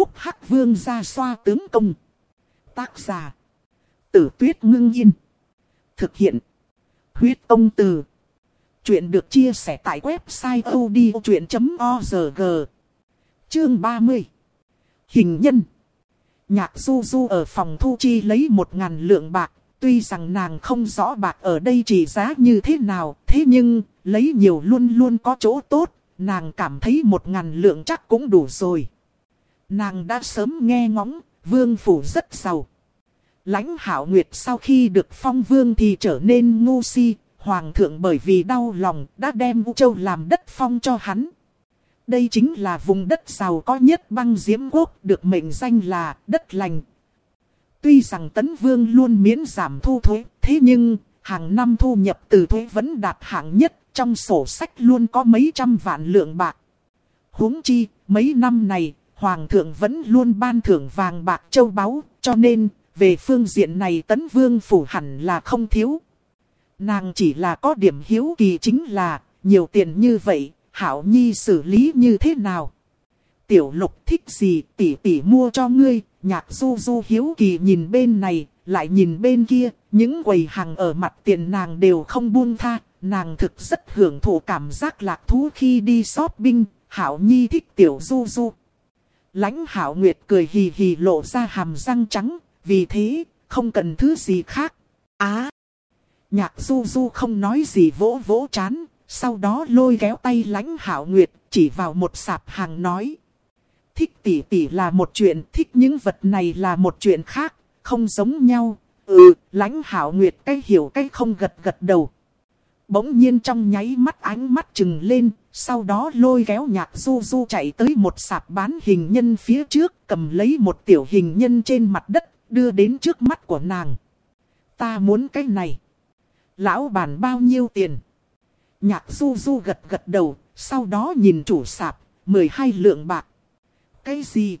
Phúc Hắc Vương ra xoa tướng công. Tác giả. Tử tuyết ngưng yên. Thực hiện. Huyết ông từ. Chuyện được chia sẻ tại website odchuyện.org. Chương 30. Hình nhân. Nhạc du du ở phòng thu chi lấy một ngàn lượng bạc. Tuy rằng nàng không rõ bạc ở đây trị giá như thế nào. Thế nhưng, lấy nhiều luôn luôn có chỗ tốt. Nàng cảm thấy một ngàn lượng chắc cũng đủ rồi. Nàng đã sớm nghe ngóng, vương phủ rất giàu. Lãnh hảo nguyệt sau khi được phong vương thì trở nên ngu si, hoàng thượng bởi vì đau lòng đã đem U Châu làm đất phong cho hắn. Đây chính là vùng đất giàu có nhất băng diễm quốc được mệnh danh là đất lành. Tuy rằng tấn vương luôn miễn giảm thu thuế, thế nhưng hàng năm thu nhập từ thuế vẫn đạt hạng nhất, trong sổ sách luôn có mấy trăm vạn lượng bạc. huống chi, mấy năm này, Hoàng thượng vẫn luôn ban thưởng vàng bạc châu báu, cho nên, về phương diện này tấn vương phủ hẳn là không thiếu. Nàng chỉ là có điểm hiếu kỳ chính là, nhiều tiền như vậy, Hảo Nhi xử lý như thế nào? Tiểu lục thích gì tỷ tỷ mua cho ngươi, nhạc du du hiếu kỳ nhìn bên này, lại nhìn bên kia, những quầy hàng ở mặt tiền nàng đều không buông tha, nàng thực rất hưởng thụ cảm giác lạc thú khi đi shopping, Hảo Nhi thích tiểu du du. Lãnh Hảo Nguyệt cười hì hì lộ ra hàm răng trắng, vì thế, không cần thứ gì khác. Á! nhạc du du không nói gì vỗ vỗ chán, sau đó lôi kéo tay lãnh Hảo Nguyệt, chỉ vào một sạp hàng nói. Thích tỷ tỷ là một chuyện, thích những vật này là một chuyện khác, không giống nhau. Ừ, lãnh Hảo Nguyệt cái hiểu cái không gật gật đầu. Bỗng nhiên trong nháy mắt ánh mắt chừng lên, sau đó lôi kéo nhạc du du chạy tới một sạp bán hình nhân phía trước, cầm lấy một tiểu hình nhân trên mặt đất, đưa đến trước mắt của nàng. Ta muốn cái này. Lão bản bao nhiêu tiền? Nhạc du du gật gật đầu, sau đó nhìn chủ sạp, 12 lượng bạc. Cái gì?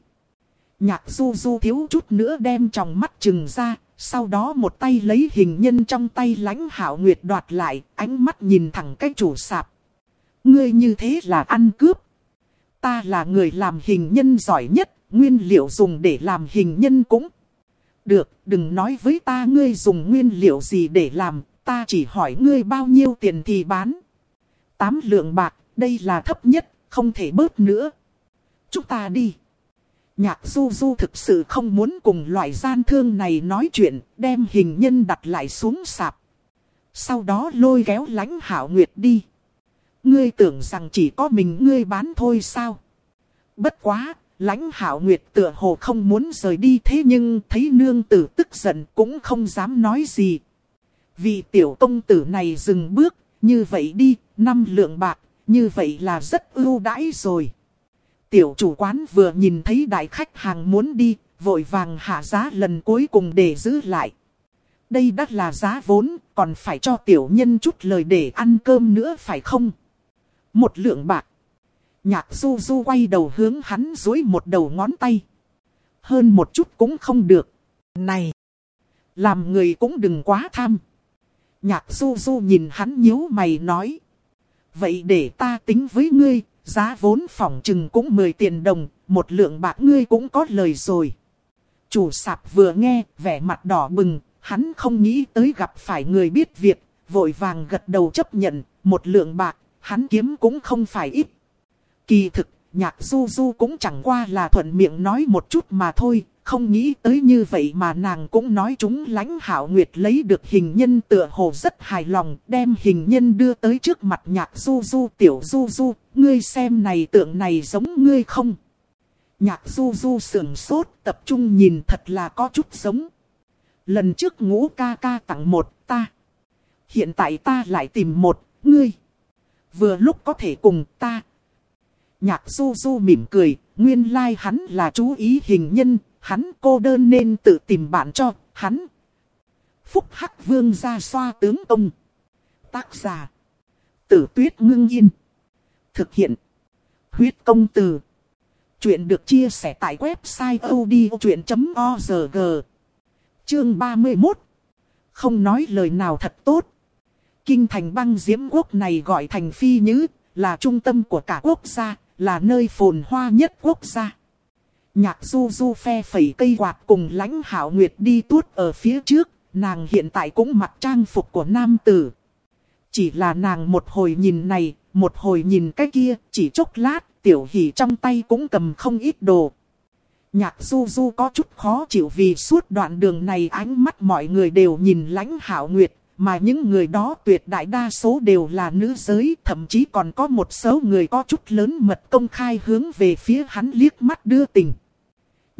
Nhạc du du thiếu chút nữa đem trong mắt chừng ra, sau đó một tay lấy hình nhân trong tay lãnh hảo nguyệt đoạt lại, ánh mắt nhìn thẳng cái chủ sạp. Ngươi như thế là ăn cướp. Ta là người làm hình nhân giỏi nhất, nguyên liệu dùng để làm hình nhân cũng. Được, đừng nói với ta ngươi dùng nguyên liệu gì để làm, ta chỉ hỏi ngươi bao nhiêu tiền thì bán. Tám lượng bạc, đây là thấp nhất, không thể bớt nữa. Chúng ta đi. Nhạc du du thực sự không muốn cùng loại gian thương này nói chuyện, đem hình nhân đặt lại xuống sạp. Sau đó lôi kéo lãnh hảo nguyệt đi. Ngươi tưởng rằng chỉ có mình ngươi bán thôi sao? Bất quá, lãnh hảo nguyệt tựa hồ không muốn rời đi thế nhưng thấy nương tử tức giận cũng không dám nói gì. Vì tiểu công tử này dừng bước, như vậy đi, năm lượng bạc, như vậy là rất ưu đãi rồi. Tiểu chủ quán vừa nhìn thấy đại khách hàng muốn đi, vội vàng hạ giá lần cuối cùng để giữ lại. Đây đắt là giá vốn, còn phải cho tiểu nhân chút lời để ăn cơm nữa phải không? Một lượng bạc. Nhạc du du quay đầu hướng hắn dối một đầu ngón tay. Hơn một chút cũng không được. Này! Làm người cũng đừng quá tham. Nhạc du du nhìn hắn nhíu mày nói. Vậy để ta tính với ngươi, giá vốn phòng chừng cũng 10 tiền đồng, một lượng bạc ngươi cũng có lời rồi. Chủ sạp vừa nghe, vẻ mặt đỏ bừng, hắn không nghĩ tới gặp phải người biết việc, vội vàng gật đầu chấp nhận, một lượng bạc, hắn kiếm cũng không phải ít. Kỳ thực, nhạc du du cũng chẳng qua là thuận miệng nói một chút mà thôi, không nghĩ tới như vậy mà nàng cũng nói chúng lãnh hảo nguyệt lấy được hình nhân tựa hồ rất hài lòng, đem hình nhân đưa tới trước mặt nhạc du du tiểu du du, ngươi xem này tượng này giống ngươi không? Nhạc du du sườn sốt tập trung nhìn thật là có chút giống. Lần trước ngũ ca ca tặng một ta. Hiện tại ta lại tìm một, ngươi. Vừa lúc có thể cùng ta. Nhạc du du mỉm cười, nguyên lai like hắn là chú ý hình nhân, hắn cô đơn nên tự tìm bạn cho, hắn. Phúc Hắc Vương ra xoa tướng ông. Tác giả. Tử tuyết ngưng yên. Thực hiện. Huyết công từ. Chuyện được chia sẻ tại website odchuyện.org. Chương 31. Không nói lời nào thật tốt. Kinh thành băng diễm quốc này gọi thành phi nhữ, là trung tâm của cả quốc gia, là nơi phồn hoa nhất quốc gia. Nhạc du du phe phẩy cây quạt cùng lãnh hảo nguyệt đi tuốt ở phía trước, nàng hiện tại cũng mặc trang phục của nam tử. Chỉ là nàng một hồi nhìn này, một hồi nhìn cái kia, chỉ chốc lát, tiểu hỷ trong tay cũng cầm không ít đồ. Nhạc du du có chút khó chịu vì suốt đoạn đường này ánh mắt mọi người đều nhìn lãnh hảo nguyệt, mà những người đó tuyệt đại đa số đều là nữ giới, thậm chí còn có một số người có chút lớn mật công khai hướng về phía hắn liếc mắt đưa tình.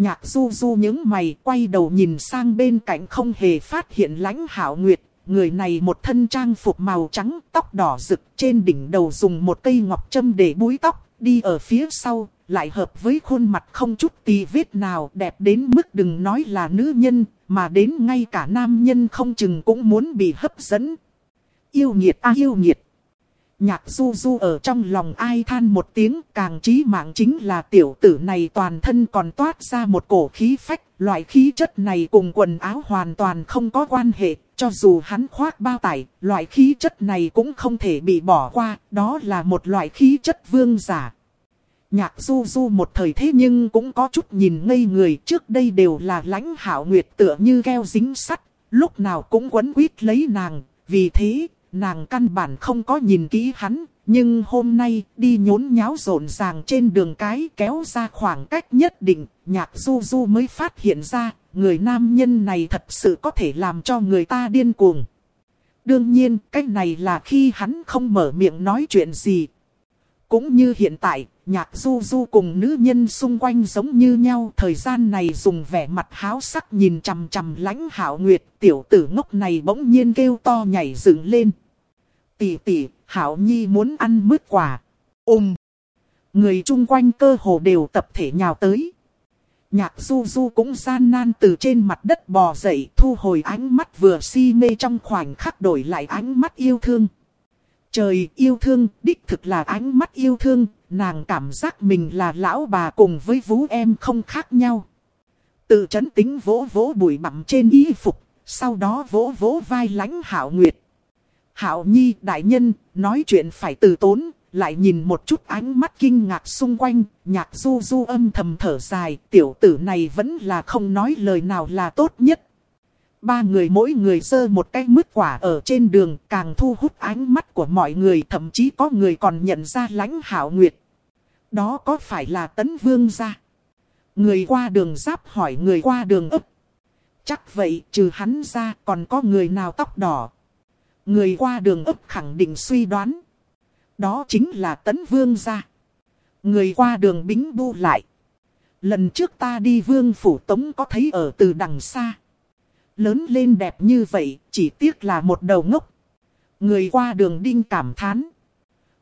Nhạc du du những mày quay đầu nhìn sang bên cạnh không hề phát hiện lãnh hảo nguyệt. Người này một thân trang phục màu trắng, tóc đỏ rực trên đỉnh đầu dùng một cây ngọc châm để búi tóc, đi ở phía sau, lại hợp với khuôn mặt không chút tì vết nào đẹp đến mức đừng nói là nữ nhân, mà đến ngay cả nam nhân không chừng cũng muốn bị hấp dẫn. Yêu nghiệt a yêu nghiệt. Nhạc du du ở trong lòng ai than một tiếng càng trí mạng chính là tiểu tử này toàn thân còn toát ra một cổ khí phách. Loại khí chất này cùng quần áo hoàn toàn không có quan hệ. Cho dù hắn khoác bao tải, loại khí chất này cũng không thể bị bỏ qua. Đó là một loại khí chất vương giả. Nhạc du du một thời thế nhưng cũng có chút nhìn ngây người trước đây đều là lãnh hảo nguyệt tựa như keo dính sắt. Lúc nào cũng quấn quýt lấy nàng. Vì thế nàng căn bản không có nhìn kỹ hắn, nhưng hôm nay đi nhốn nháo rộn ràng trên đường cái kéo ra khoảng cách nhất định, nhạc du du mới phát hiện ra, người nam nhân này thật sự có thể làm cho người ta điên cuồng. Đương nhiên, cách này là khi hắn không mở miệng nói chuyện gì. Cũng như hiện tại, nhạc du du cùng nữ nhân xung quanh giống như nhau. Thời gian này dùng vẻ mặt háo sắc nhìn chằm chằm lãnh hảo nguyệt. Tiểu tử ngốc này bỗng nhiên kêu to nhảy dựng lên. Tỷ tỷ, hảo nhi muốn ăn mứt quả. Ôm! Người chung quanh cơ hồ đều tập thể nhào tới. Nhạc du du cũng gian nan từ trên mặt đất bò dậy thu hồi ánh mắt vừa si mê trong khoảnh khắc đổi lại ánh mắt yêu thương. Trời yêu thương, đích thực là ánh mắt yêu thương, nàng cảm giác mình là lão bà cùng với vũ em không khác nhau. Tự chấn tính vỗ vỗ bụi bặm trên y phục, sau đó vỗ vỗ vai lánh hảo nguyệt. Hảo nhi đại nhân, nói chuyện phải từ tốn, lại nhìn một chút ánh mắt kinh ngạc xung quanh, nhạc du du âm thầm thở dài, tiểu tử này vẫn là không nói lời nào là tốt nhất. Ba người mỗi người sơ một cái mứt quả ở trên đường, càng thu hút ánh mắt của mọi người, thậm chí có người còn nhận ra lãnh hảo nguyệt. Đó có phải là tấn vương gia? Người qua đường giáp hỏi người qua đường ấp. Chắc vậy, trừ hắn ra, còn có người nào tóc đỏ. Người qua đường ấp khẳng định suy đoán. Đó chính là tấn vương gia. Người qua đường bính bu lại. Lần trước ta đi vương phủ tống có thấy ở từ đằng xa lớn lên đẹp như vậy, chỉ tiếc là một đầu ngốc. Người qua đường đinh cảm thán.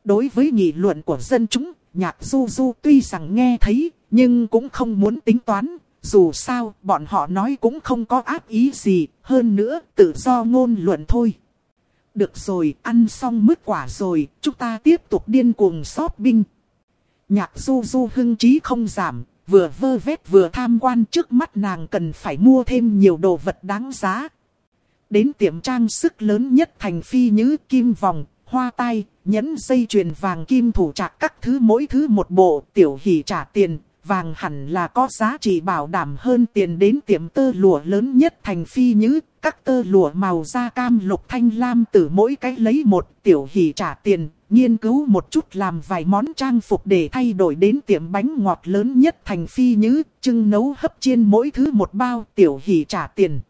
Đối với nghị luận của dân chúng, nhạc du du tuy rằng nghe thấy, nhưng cũng không muốn tính toán. Dù sao, bọn họ nói cũng không có áp ý gì, hơn nữa, tự do ngôn luận thôi. Được rồi, ăn xong mứt quả rồi, chúng ta tiếp tục điên cuồng shopping. Nhạc du du hưng trí không giảm, vừa vơ vét vừa tham quan trước mắt nàng cần phải mua thêm nhiều đồ vật đáng giá. Đến tiệm trang sức lớn nhất thành phi như kim vòng, hoa tai, nhẫn dây chuyền vàng kim thủ trạc các thứ mỗi thứ một bộ tiểu hỷ trả tiền. Vàng hẳn là có giá trị bảo đảm hơn tiền đến tiệm tơ lụa lớn nhất thành phi như các tơ lụa màu da cam lục thanh lam từ mỗi cái lấy một tiểu hỷ trả tiền, nghiên cứu một chút làm vài món trang phục để thay đổi đến tiệm bánh ngọt lớn nhất thành phi như trưng nấu hấp chiên mỗi thứ một bao tiểu hỷ trả tiền.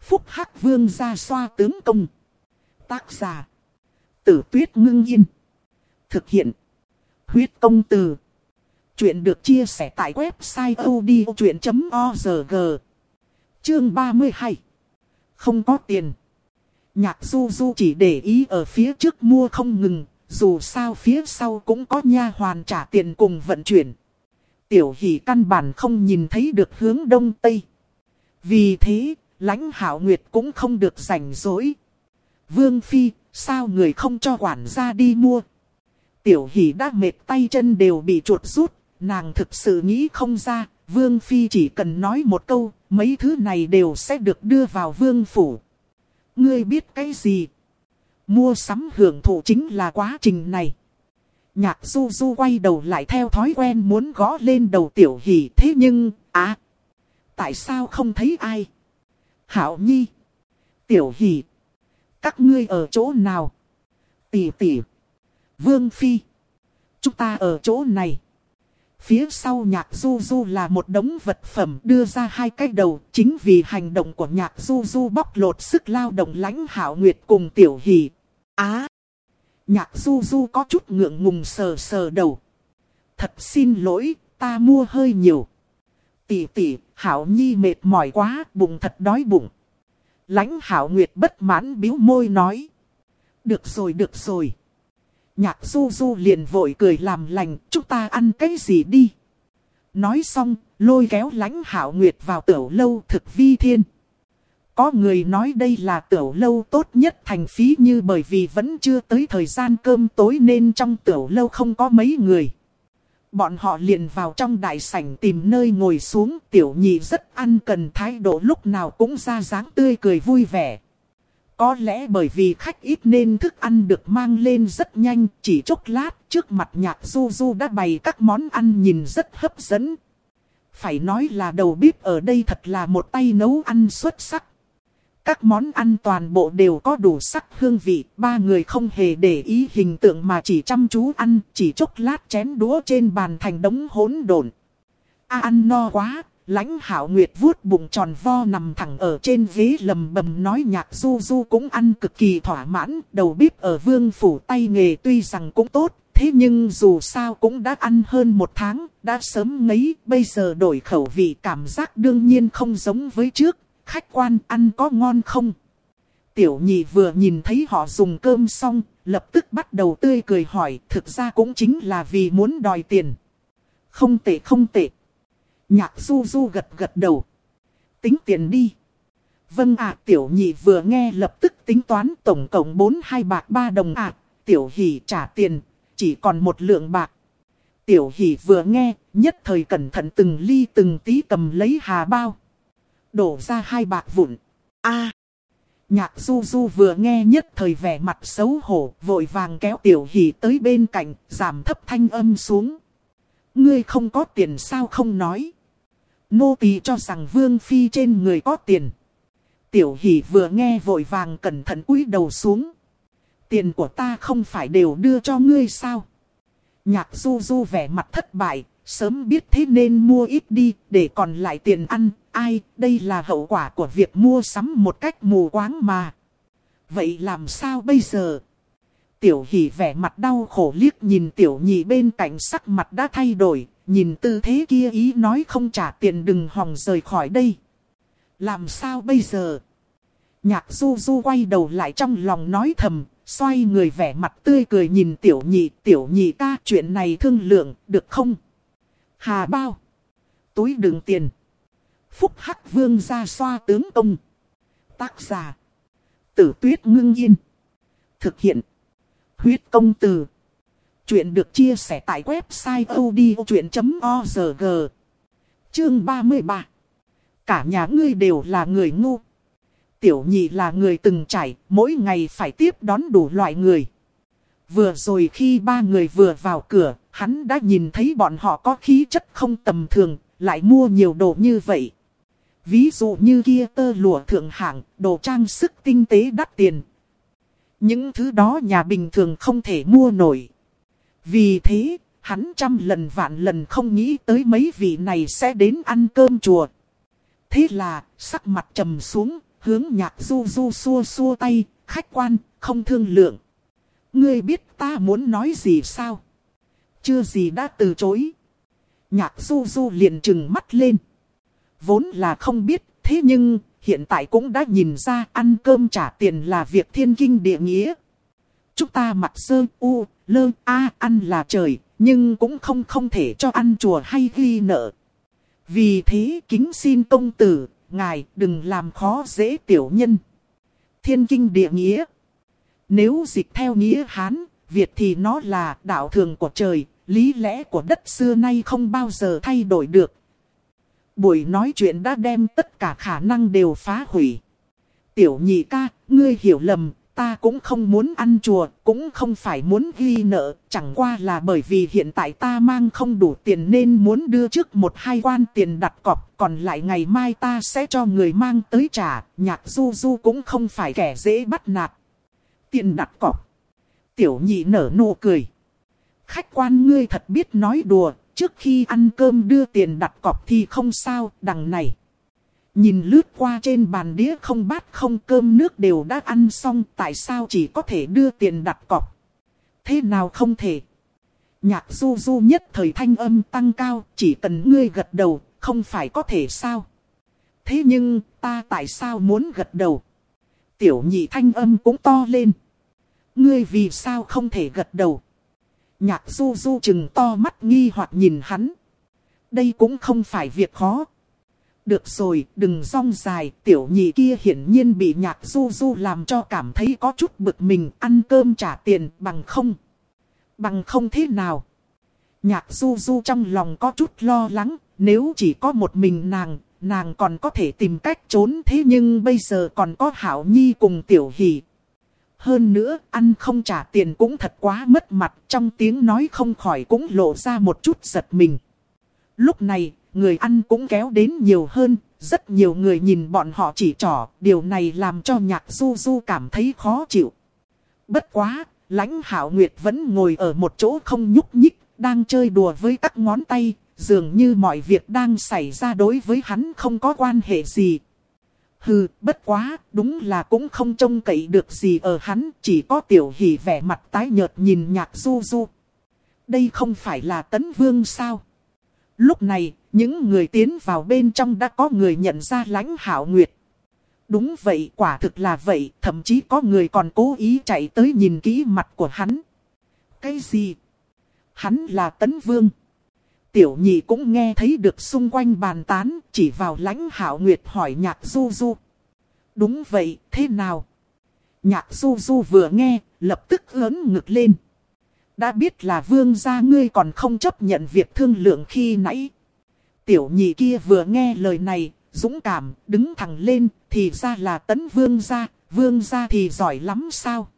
Phúc Hắc Vương ra xoa tướng công. Tác giả. Tử tuyết ngưng yên. Thực hiện. Huyết công từ. Chuyện được chia sẻ tại website odchuyện.org. Chương 32. Không có tiền. Nhạc du du chỉ để ý ở phía trước mua không ngừng, dù sao phía sau cũng có nha hoàn trả tiền cùng vận chuyển. Tiểu hỷ căn bản không nhìn thấy được hướng đông tây. Vì thế, lãnh hảo nguyệt cũng không được rảnh rỗi. Vương Phi, sao người không cho quản gia đi mua? Tiểu hỷ đã mệt tay chân đều bị chuột rút, nàng thực sự nghĩ không ra. Vương Phi chỉ cần nói một câu, mấy thứ này đều sẽ được đưa vào vương phủ. Ngươi biết cái gì? Mua sắm hưởng thụ chính là quá trình này. Nhạc du du quay đầu lại theo thói quen muốn gõ lên đầu tiểu hỷ thế nhưng, à, tại sao không thấy ai? Hảo Nhi, tiểu hỷ, các ngươi ở chỗ nào? Tỷ tỷ, Vương Phi, chúng ta ở chỗ này. Phía sau nhạc du du là một đống vật phẩm đưa ra hai cái đầu. Chính vì hành động của nhạc du du bóc lột sức lao động lãnh hảo nguyệt cùng tiểu hỷ. Á! nhạc du du có chút ngượng ngùng sờ sờ đầu. Thật xin lỗi, ta mua hơi nhiều. Tỷ tỷ, hảo nhi mệt mỏi quá, bụng thật đói bụng. Lãnh hảo nguyệt bất mãn biếu môi nói. Được rồi, được rồi. Nhạc du du liền vội cười làm lành, chúng ta ăn cái gì đi. Nói xong, lôi kéo lãnh hảo nguyệt vào tiểu lâu thực vi thiên. Có người nói đây là tiểu lâu tốt nhất thành phí như bởi vì vẫn chưa tới thời gian cơm tối nên trong tiểu lâu không có mấy người. Bọn họ liền vào trong đại sảnh tìm nơi ngồi xuống tiểu nhị rất ăn cần thái độ lúc nào cũng ra dáng tươi cười vui vẻ. Có lẽ bởi vì khách ít nên thức ăn được mang lên rất nhanh, chỉ chốc lát trước mặt nhạc du du đã bày các món ăn nhìn rất hấp dẫn. Phải nói là đầu bếp ở đây thật là một tay nấu ăn xuất sắc. Các món ăn toàn bộ đều có đủ sắc hương vị, ba người không hề để ý hình tượng mà chỉ chăm chú ăn, chỉ chốc lát chén đũa trên bàn thành đống hỗn độn. A ăn no quá, lãnh hảo nguyệt vuốt bụng tròn vo nằm thẳng ở trên ghế lầm bầm nói nhạc du du cũng ăn cực kỳ thỏa mãn, đầu bếp ở vương phủ tay nghề tuy rằng cũng tốt, thế nhưng dù sao cũng đã ăn hơn một tháng, đã sớm ngấy, bây giờ đổi khẩu vị cảm giác đương nhiên không giống với trước, khách quan ăn có ngon không? Tiểu nhị vừa nhìn thấy họ dùng cơm xong, lập tức bắt đầu tươi cười hỏi, thực ra cũng chính là vì muốn đòi tiền. Không tệ không tệ. Nhạc du du gật gật đầu. Tính tiền đi. Vâng ạ tiểu nhị vừa nghe lập tức tính toán tổng cộng 4 hai bạc 3 đồng ạ. tiểu hỷ trả tiền, chỉ còn một lượng bạc. Tiểu hỷ vừa nghe, nhất thời cẩn thận từng ly từng tí cầm lấy hà bao đổ ra hai bạc vụn. a Nhạc du du vừa nghe nhất thời vẻ mặt xấu hổ, vội vàng kéo tiểu hỷ tới bên cạnh, giảm thấp thanh âm xuống. Ngươi không có tiền sao không nói. Nô tỳ cho rằng vương phi trên người có tiền. Tiểu hỷ vừa nghe vội vàng cẩn thận cúi đầu xuống. Tiền của ta không phải đều đưa cho ngươi sao? Nhạc du du vẻ mặt thất bại, sớm biết thế nên mua ít đi, để còn lại tiền ăn, ai, đây là hậu quả của việc mua sắm một cách mù quáng mà. Vậy làm sao bây giờ? Tiểu hỷ vẻ mặt đau khổ liếc nhìn tiểu nhị bên cạnh sắc mặt đã thay đổi, nhìn tư thế kia ý nói không trả tiền đừng hòng rời khỏi đây. Làm sao bây giờ? Nhạc du du quay đầu lại trong lòng nói thầm, xoay người vẻ mặt tươi cười nhìn tiểu nhị, tiểu nhị ca chuyện này thương lượng, được không? Hà bao. Túi đựng tiền. Phúc Hắc Vương ra xoa tướng công. Tác giả. Tử tuyết ngưng yên. Thực hiện. Huyết công từ. Chuyện được chia sẻ tại website odchuyện.org. Chương 33. Cả nhà ngươi đều là người ngu. Tiểu nhị là người từng trải, mỗi ngày phải tiếp đón đủ loại người. Vừa rồi khi ba người vừa vào cửa, hắn đã nhìn thấy bọn họ có khí chất không tầm thường, lại mua nhiều đồ như vậy. Ví dụ như kia tơ lụa thượng hạng, đồ trang sức tinh tế đắt tiền. Những thứ đó nhà bình thường không thể mua nổi. Vì thế, hắn trăm lần vạn lần không nghĩ tới mấy vị này sẽ đến ăn cơm chùa. Thế là, sắc mặt trầm xuống, hướng nhạc du du xua xua tay, khách quan, không thương lượng. Ngươi biết ta muốn nói gì sao? Chưa gì đã từ chối. Nhạc du du liền trừng mắt lên. Vốn là không biết, thế nhưng hiện tại cũng đã nhìn ra ăn cơm trả tiền là việc thiên kinh địa nghĩa. Chúng ta mặc sơ u, lơ, a ăn là trời, nhưng cũng không không thể cho ăn chùa hay ghi nợ. Vì thế kính xin công tử, ngài đừng làm khó dễ tiểu nhân. Thiên kinh địa nghĩa. Nếu dịch theo nghĩa Hán, Việt thì nó là đạo thường của trời, lý lẽ của đất xưa nay không bao giờ thay đổi được. Buổi nói chuyện đã đem tất cả khả năng đều phá hủy. Tiểu nhị ca, ngươi hiểu lầm, ta cũng không muốn ăn chùa, cũng không phải muốn ghi nợ, chẳng qua là bởi vì hiện tại ta mang không đủ tiền nên muốn đưa trước một hai quan tiền đặt cọc, còn lại ngày mai ta sẽ cho người mang tới trả, nhạc du du cũng không phải kẻ dễ bắt nạt. Tiền đặt cọc. Tiểu nhị nở nụ cười. Khách quan ngươi thật biết nói đùa, trước khi ăn cơm đưa tiền đặt cọc thì không sao, đằng này. Nhìn lướt qua trên bàn đĩa không bát không cơm nước đều đã ăn xong, tại sao chỉ có thể đưa tiền đặt cọc? Thế nào không thể? Nhạc du du nhất thời thanh âm tăng cao, chỉ cần ngươi gật đầu, không phải có thể sao? Thế nhưng, ta tại sao muốn gật đầu? Tiểu nhị thanh âm cũng to lên. Ngươi vì sao không thể gật đầu? Nhạc du du chừng to mắt nghi hoặc nhìn hắn. Đây cũng không phải việc khó. Được rồi, đừng rong dài, tiểu nhị kia hiển nhiên bị nhạc du du làm cho cảm thấy có chút bực mình, ăn cơm trả tiền bằng không. Bằng không thế nào. Nhạc du du trong lòng có chút lo lắng, nếu chỉ có một mình nàng, nàng còn có thể tìm cách trốn thế nhưng bây giờ còn có Hảo Nhi cùng Tiểu Hỷ. Hơn nữa, ăn không trả tiền cũng thật quá mất mặt, trong tiếng nói không khỏi cũng lộ ra một chút giật mình. Lúc này, người ăn cũng kéo đến nhiều hơn, rất nhiều người nhìn bọn họ chỉ trỏ, điều này làm cho nhạc du du cảm thấy khó chịu. Bất quá, lãnh hảo nguyệt vẫn ngồi ở một chỗ không nhúc nhích, đang chơi đùa với các ngón tay, dường như mọi việc đang xảy ra đối với hắn không có quan hệ gì. Hừ, bất quá, đúng là cũng không trông cậy được gì ở hắn, chỉ có tiểu hỷ vẻ mặt tái nhợt nhìn nhạc du du. Đây không phải là tấn vương sao? Lúc này, những người tiến vào bên trong đã có người nhận ra lãnh hảo nguyệt. Đúng vậy, quả thực là vậy, thậm chí có người còn cố ý chạy tới nhìn kỹ mặt của hắn. Cái gì? Hắn là tấn vương. Tiểu nhị cũng nghe thấy được xung quanh bàn tán, chỉ vào lãnh hảo nguyệt hỏi nhạc du du. Đúng vậy, thế nào? Nhạc du du vừa nghe, lập tức ớn ngực lên. Đã biết là vương gia ngươi còn không chấp nhận việc thương lượng khi nãy. Tiểu nhị kia vừa nghe lời này, dũng cảm, đứng thẳng lên, thì ra là tấn vương gia, vương gia thì giỏi lắm sao?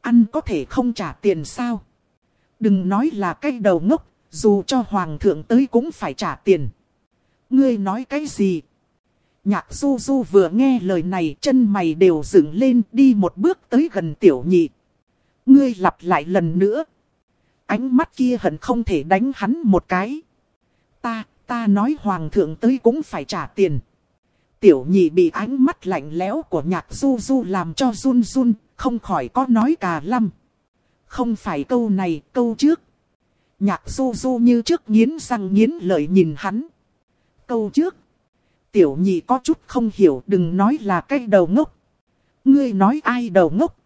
Ăn có thể không trả tiền sao? Đừng nói là cái đầu ngốc, dù cho hoàng thượng tới cũng phải trả tiền. Ngươi nói cái gì? Nhạc du du vừa nghe lời này chân mày đều dựng lên đi một bước tới gần tiểu nhị. Ngươi lặp lại lần nữa. Ánh mắt kia hận không thể đánh hắn một cái. Ta, ta nói hoàng thượng tới cũng phải trả tiền. Tiểu nhị bị ánh mắt lạnh lẽo của nhạc du du làm cho run run, không khỏi có nói cà lăm. Không phải câu này, câu trước. Nhạc du du như trước nghiến răng nghiến lợi nhìn hắn. Câu trước. Tiểu nhị có chút không hiểu đừng nói là cái đầu ngốc. Ngươi nói ai đầu ngốc.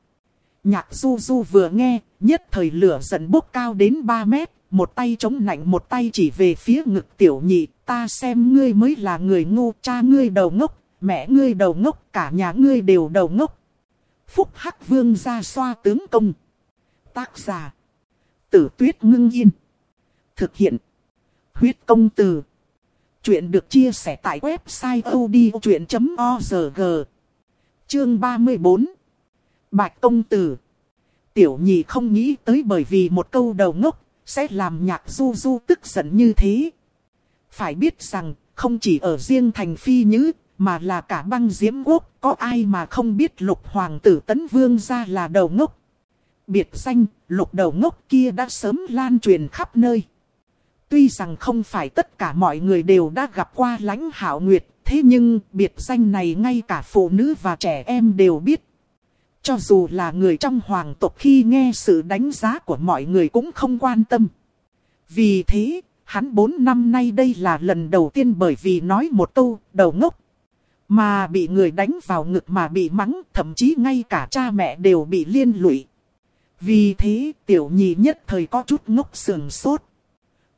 Nhạc du du vừa nghe, nhất thời lửa giận bốc cao đến 3 mét, một tay chống nạnh một tay chỉ về phía ngực tiểu nhị, ta xem ngươi mới là người ngu, cha ngươi đầu ngốc, mẹ ngươi đầu ngốc, cả nhà ngươi đều đầu ngốc. Phúc Hắc Vương ra xoa tướng công. Tác giả. Tử tuyết ngưng yên. Thực hiện. Huyết công từ. Chuyện được chia sẻ tại website odchuyện.org. Chương 34. Bạch công tử. Tiểu nhị không nghĩ tới bởi vì một câu đầu ngốc, sẽ làm nhạc du du tức giận như thế. Phải biết rằng, không chỉ ở riêng thành phi nhứ, mà là cả băng diễm quốc, có ai mà không biết lục hoàng tử tấn vương ra là đầu ngốc. Biệt danh, lục đầu ngốc kia đã sớm lan truyền khắp nơi. Tuy rằng không phải tất cả mọi người đều đã gặp qua lãnh hảo nguyệt, thế nhưng biệt danh này ngay cả phụ nữ và trẻ em đều biết. Cho dù là người trong hoàng tộc khi nghe sự đánh giá của mọi người cũng không quan tâm. Vì thế, hắn 4 năm nay đây là lần đầu tiên bởi vì nói một câu đầu ngốc. Mà bị người đánh vào ngực mà bị mắng, thậm chí ngay cả cha mẹ đều bị liên lụy. Vì thế, tiểu nhị nhất thời có chút ngốc sườn sốt.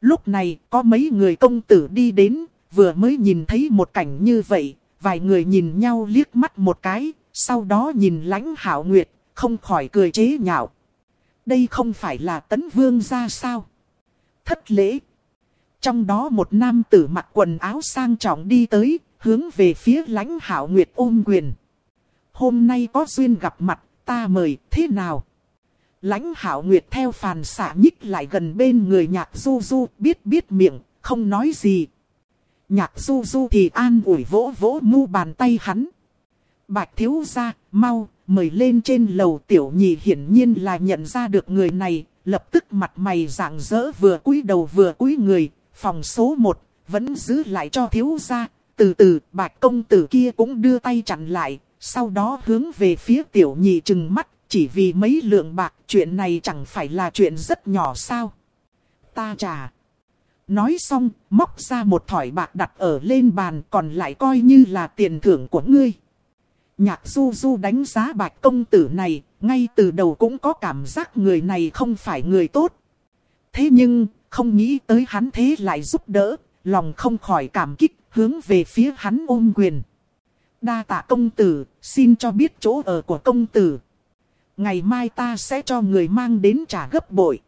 Lúc này, có mấy người công tử đi đến, vừa mới nhìn thấy một cảnh như vậy, vài người nhìn nhau liếc mắt một cái, sau đó nhìn lãnh hảo nguyệt, không khỏi cười chế nhạo. Đây không phải là tấn vương ra sao? Thất lễ. Trong đó một nam tử mặc quần áo sang trọng đi tới, hướng về phía lãnh hảo nguyệt ôm quyền. Hôm nay có duyên gặp mặt, ta mời, thế nào? Lãnh hảo nguyệt theo phàn xạ nhích lại gần bên người nhạc du du, biết biết miệng, không nói gì. Nhạc du du thì an ủi vỗ vỗ mu bàn tay hắn. Bạch thiếu ra, mau, mời lên trên lầu tiểu nhị hiển nhiên là nhận ra được người này, lập tức mặt mày rạng rỡ vừa cúi đầu vừa cúi người, phòng số 1, vẫn giữ lại cho thiếu ra. Từ từ, bạch công tử kia cũng đưa tay chặn lại, sau đó hướng về phía tiểu nhị trừng mắt, chỉ vì mấy lượng bạc, chuyện này chẳng phải là chuyện rất nhỏ sao. Ta trả. Nói xong, móc ra một thỏi bạc đặt ở lên bàn còn lại coi như là tiền thưởng của ngươi. Nhạc du du đánh giá bạch công tử này, ngay từ đầu cũng có cảm giác người này không phải người tốt. Thế nhưng, không nghĩ tới hắn thế lại giúp đỡ, lòng không khỏi cảm kích, hướng về phía hắn ôm quyền. Đa tạ công tử, xin cho biết chỗ ở của công tử. Ngày mai ta sẽ cho người mang đến trả gấp bội.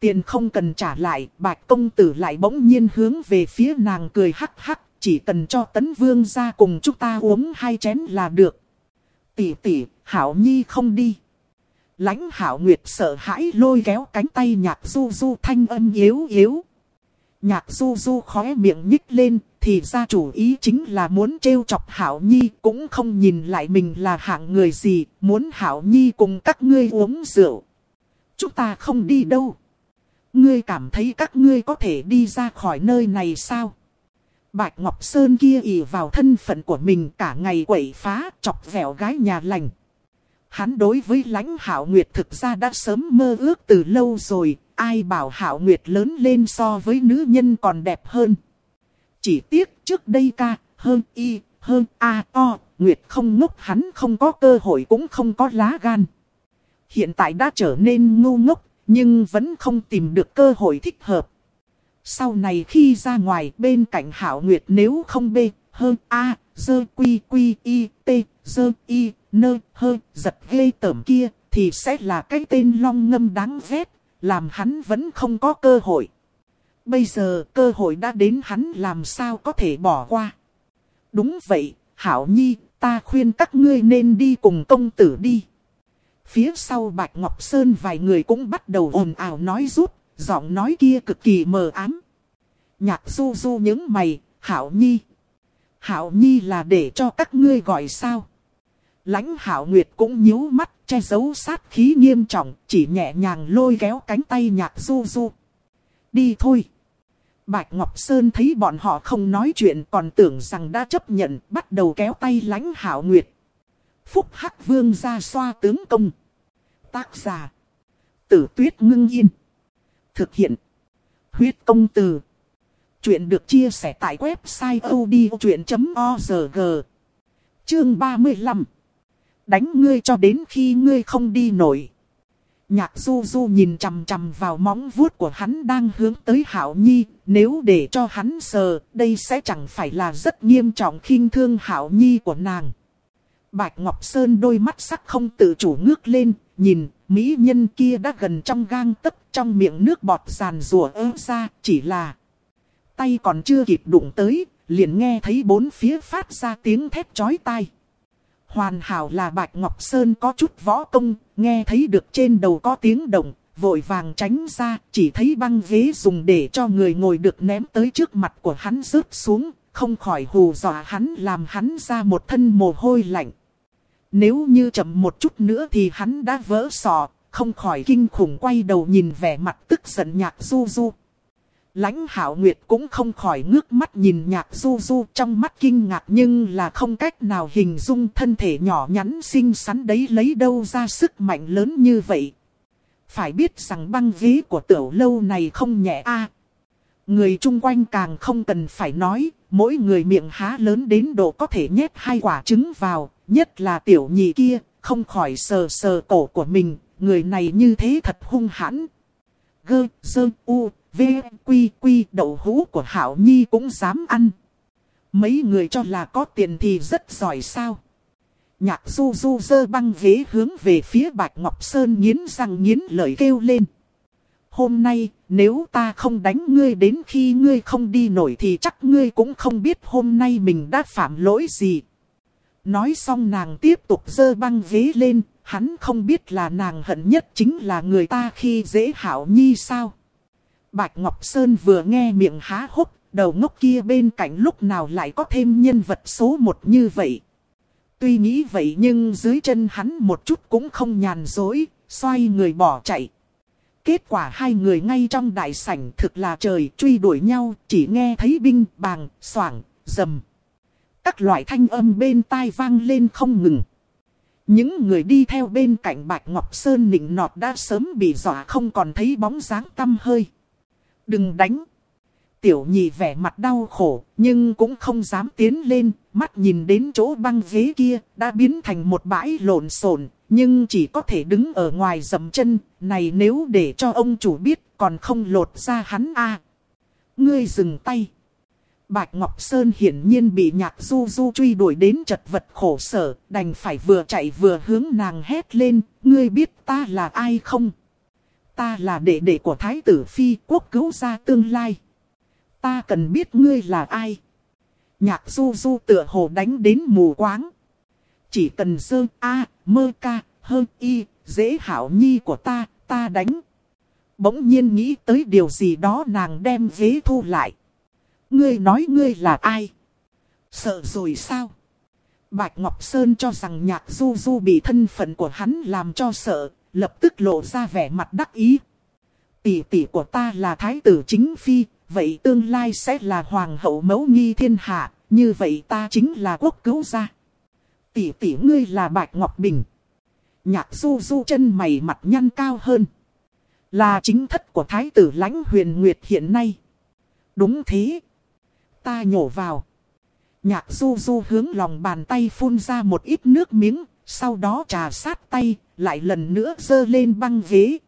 Tiền không cần trả lại, bạch công tử lại bỗng nhiên hướng về phía nàng cười hắc hắc, chỉ cần cho tấn vương ra cùng chúng ta uống hai chén là được. Tỷ tỷ, hảo nhi không đi. lãnh hảo nguyệt sợ hãi lôi kéo cánh tay nhạc du du thanh âm yếu yếu. Nhạc du du khóe miệng nhích lên, thì ra chủ ý chính là muốn trêu chọc Hảo Nhi, cũng không nhìn lại mình là hạng người gì, muốn Hảo Nhi cùng các ngươi uống rượu. Chúng ta không đi đâu. Ngươi cảm thấy các ngươi có thể đi ra khỏi nơi này sao? Bạch Ngọc Sơn kia ỉ vào thân phận của mình cả ngày quậy phá, chọc vẻo gái nhà lành. Hắn đối với lãnh Hảo Nguyệt thực ra đã sớm mơ ước từ lâu rồi, ai bảo Hảo Nguyệt lớn lên so với nữ nhân còn đẹp hơn. Chỉ tiếc trước đây ca, hơn y, hơn a, o, Nguyệt không ngốc hắn không có cơ hội cũng không có lá gan. Hiện tại đã trở nên ngu ngốc, nhưng vẫn không tìm được cơ hội thích hợp. Sau này khi ra ngoài bên cạnh Hảo Nguyệt nếu không bê, hơn a, dơ quy quy y, t, dơ y, nơ, hơ, giật ghê tởm kia, thì sẽ là cái tên long ngâm đáng ghét, làm hắn vẫn không có cơ hội. Bây giờ cơ hội đã đến hắn làm sao có thể bỏ qua. Đúng vậy, Hảo Nhi, ta khuyên các ngươi nên đi cùng công tử đi. Phía sau Bạch Ngọc Sơn vài người cũng bắt đầu ồn ào nói rút, giọng nói kia cực kỳ mờ ám. Nhạc du du những mày, Hảo Nhi. Hảo Nhi là để cho các ngươi gọi sao? Lãnh Hảo Nguyệt cũng nhíu mắt, che giấu sát khí nghiêm trọng, chỉ nhẹ nhàng lôi kéo cánh tay nhạc du du. Đi thôi. Bạch Ngọc Sơn thấy bọn họ không nói chuyện còn tưởng rằng đã chấp nhận, bắt đầu kéo tay lánh hảo nguyệt. Phúc Hắc Vương ra xoa tướng công. Tác giả. Tử tuyết ngưng yên. Thực hiện. Huyết công từ. Chuyện được chia sẻ tại website odchuyện.org. Chương 35. Đánh ngươi cho đến khi ngươi không đi nổi. Nhạc du du nhìn chằm chằm vào móng vuốt của hắn đang hướng tới Hảo Nhi, nếu để cho hắn sờ, đây sẽ chẳng phải là rất nghiêm trọng khinh thương Hảo Nhi của nàng. Bạch Ngọc Sơn đôi mắt sắc không tự chủ ngước lên, nhìn, mỹ nhân kia đã gần trong gang tấc trong miệng nước bọt giàn rùa ơ ra, chỉ là tay còn chưa kịp đụng tới, liền nghe thấy bốn phía phát ra tiếng thét chói tai. Hoàn hảo là Bạch Ngọc Sơn có chút võ công, nghe thấy được trên đầu có tiếng động, vội vàng tránh ra, chỉ thấy băng ghế dùng để cho người ngồi được ném tới trước mặt của hắn rớt xuống, không khỏi hù dọa hắn làm hắn ra một thân mồ hôi lạnh. Nếu như chậm một chút nữa thì hắn đã vỡ sọ, không khỏi kinh khủng quay đầu nhìn vẻ mặt tức giận nhạc du du. Lãnh hạo nguyệt cũng không khỏi ngước mắt nhìn nhạc du du trong mắt kinh ngạc nhưng là không cách nào hình dung thân thể nhỏ nhắn xinh xắn đấy lấy đâu ra sức mạnh lớn như vậy. Phải biết rằng băng ghế của tiểu lâu này không nhẹ a à, Người chung quanh càng không cần phải nói, mỗi người miệng há lớn đến độ có thể nhét hai quả trứng vào, nhất là tiểu nhị kia, không khỏi sờ sờ cổ của mình, người này như thế thật hung hãn. Gơ, dơ, u, V, quy, quy, đậu hũ của Hảo Nhi cũng dám ăn. Mấy người cho là có tiền thì rất giỏi sao. Nhạc du du dơ băng ghế hướng về phía Bạch Ngọc Sơn nghiến răng nghiến lợi kêu lên. Hôm nay, nếu ta không đánh ngươi đến khi ngươi không đi nổi thì chắc ngươi cũng không biết hôm nay mình đã phạm lỗi gì. Nói xong nàng tiếp tục dơ băng ghế lên, hắn không biết là nàng hận nhất chính là người ta khi dễ hảo nhi sao. Bạch Ngọc Sơn vừa nghe miệng há hốc, đầu ngốc kia bên cạnh lúc nào lại có thêm nhân vật số một như vậy. Tuy nghĩ vậy nhưng dưới chân hắn một chút cũng không nhàn dối, xoay người bỏ chạy. Kết quả hai người ngay trong đại sảnh thực là trời truy đuổi nhau, chỉ nghe thấy binh, bàng, soảng, dầm. Các loại thanh âm bên tai vang lên không ngừng. Những người đi theo bên cạnh Bạch Ngọc Sơn nịnh nọt đã sớm bị dọa không còn thấy bóng dáng tâm hơi. Đừng đánh. Tiểu nhị vẻ mặt đau khổ, nhưng cũng không dám tiến lên, mắt nhìn đến chỗ băng ghế kia, đã biến thành một bãi lộn xộn, nhưng chỉ có thể đứng ở ngoài dầm chân, này nếu để cho ông chủ biết, còn không lột ra hắn a Ngươi dừng tay. Bạch Ngọc Sơn hiển nhiên bị nhạc du du truy đuổi đến chật vật khổ sở, đành phải vừa chạy vừa hướng nàng hét lên, ngươi biết ta là ai không? Ta là đệ đệ của Thái tử Phi quốc cứu gia tương lai. Ta cần biết ngươi là ai? Nhạc du du tựa hồ đánh đến mù quáng. Chỉ cần sơ a mơ ca hơn y dễ hảo nhi của ta, ta đánh. Bỗng nhiên nghĩ tới điều gì đó nàng đem ghế thu lại. Ngươi nói ngươi là ai? Sợ rồi sao? Bạch Ngọc Sơn cho rằng nhạc du du bị thân phận của hắn làm cho sợ, lập tức lộ ra vẻ mặt đắc ý. Tỷ tỷ của ta là thái tử chính phi, vậy tương lai sẽ là hoàng hậu mẫu nghi thiên hạ, như vậy ta chính là quốc cứu gia. Tỷ tỷ ngươi là Bạch Ngọc Bình. Nhạc du du chân mày mặt nhăn cao hơn. Là chính thất của thái tử lãnh huyền nguyệt hiện nay. Đúng thế ta nhổ vào. Nhạc du du hướng lòng bàn tay phun ra một ít nước miếng, sau đó trà sát tay, lại lần nữa dơ lên băng ghế.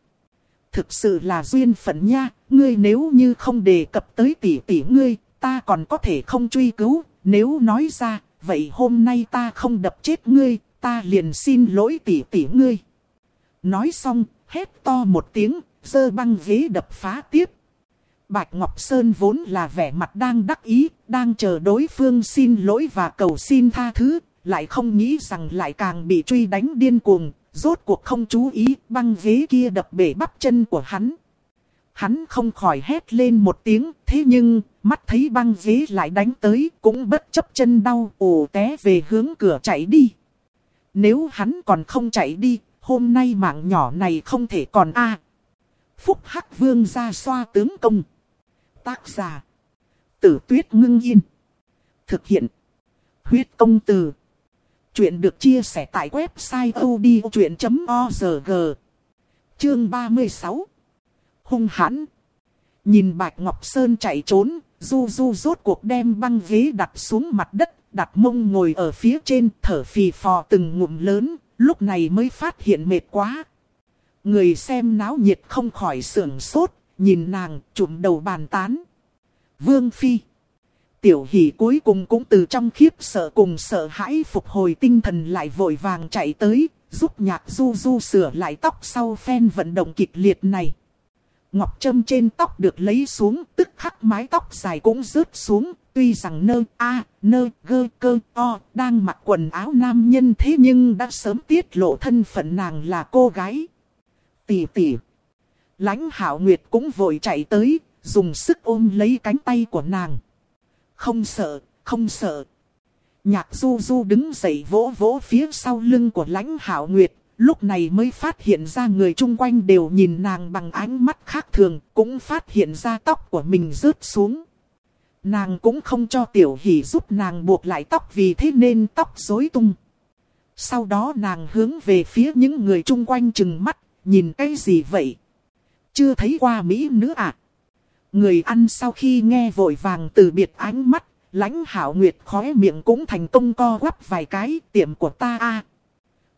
Thực sự là duyên phận nha, ngươi nếu như không đề cập tới tỷ tỷ ngươi, ta còn có thể không truy cứu, nếu nói ra, vậy hôm nay ta không đập chết ngươi, ta liền xin lỗi tỷ tỷ ngươi. Nói xong, hét to một tiếng, dơ băng ghế đập phá tiếp. Bạch Ngọc Sơn vốn là vẻ mặt đang đắc ý, đang chờ đối phương xin lỗi và cầu xin tha thứ, lại không nghĩ rằng lại càng bị truy đánh điên cuồng, rốt cuộc không chú ý băng ghế kia đập bể bắp chân của hắn. Hắn không khỏi hét lên một tiếng, thế nhưng, mắt thấy băng ghế lại đánh tới, cũng bất chấp chân đau, ồ té về hướng cửa chạy đi. Nếu hắn còn không chạy đi, hôm nay mạng nhỏ này không thể còn a Phúc Hắc Vương ra xoa tướng công. Tác giả. Tử tuyết ngưng yên. Thực hiện. Huyết công từ. Chuyện được chia sẻ tại website odchuyện.org. Chương 36. Hung hãn. Nhìn Bạch Ngọc Sơn chạy trốn, Du Du rốt cuộc đem băng ghế đặt xuống mặt đất, đặt mông ngồi ở phía trên, thở phì phò từng ngụm lớn, lúc này mới phát hiện mệt quá. Người xem náo nhiệt không khỏi sưởng sốt, nhìn nàng trụm đầu bàn tán. Vương Phi. Tiểu hỷ cuối cùng cũng từ trong khiếp sợ cùng sợ hãi phục hồi tinh thần lại vội vàng chạy tới, giúp nhạc du du sửa lại tóc sau phen vận động kịch liệt này. Ngọc Trâm trên tóc được lấy xuống, tức khắc mái tóc dài cũng rớt xuống, tuy rằng nơ a, nơ gơ cơ o đang mặc quần áo nam nhân thế nhưng đã sớm tiết lộ thân phận nàng là cô gái. Tỷ tỷ. Lãnh hảo nguyệt cũng vội chạy tới, dùng sức ôm lấy cánh tay của nàng. Không sợ, không sợ. Nhạc du du đứng dậy vỗ vỗ phía sau lưng của lãnh hảo nguyệt, lúc này mới phát hiện ra người chung quanh đều nhìn nàng bằng ánh mắt khác thường, cũng phát hiện ra tóc của mình rớt xuống. Nàng cũng không cho tiểu hỷ giúp nàng buộc lại tóc vì thế nên tóc rối tung. Sau đó nàng hướng về phía những người chung quanh chừng mắt, nhìn cái gì vậy? Chưa thấy qua Mỹ nữa à? Người ăn sau khi nghe vội vàng từ biệt ánh mắt, lãnh hảo nguyệt khóe miệng cũng thành công co quắp vài cái tiệm của ta a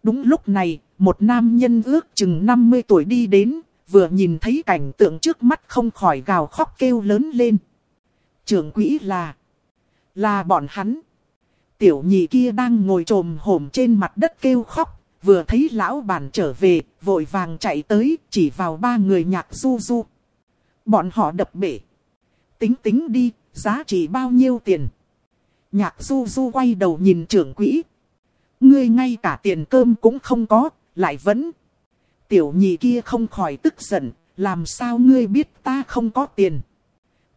Đúng lúc này, một nam nhân ước chừng 50 tuổi đi đến, vừa nhìn thấy cảnh tượng trước mắt không khỏi gào khóc kêu lớn lên. Trưởng quỹ là, là bọn hắn. Tiểu nhị kia đang ngồi trồm hổm trên mặt đất kêu khóc, vừa thấy lão bản trở về, vội vàng chạy tới, chỉ vào ba người nhạc du du. Bọn họ đập bể. Tính tính đi, giá trị bao nhiêu tiền? Nhạc du du quay đầu nhìn trưởng quỹ. Ngươi ngay cả tiền cơm cũng không có, lại vẫn. Tiểu nhị kia không khỏi tức giận, làm sao ngươi biết ta không có tiền?